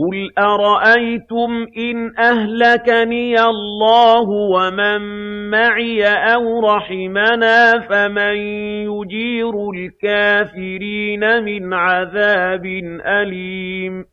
قُلْ أَرَأَيْتُمْ إِنْ أَهْلَكَنِيَ اللَّهُ وَمَن مَّعِيَ أَوْ رَحِمَنَا فَمَن يُجِيرُ الْكَافِرِينَ مِنْ عَذَابٍ أَلِيمٍ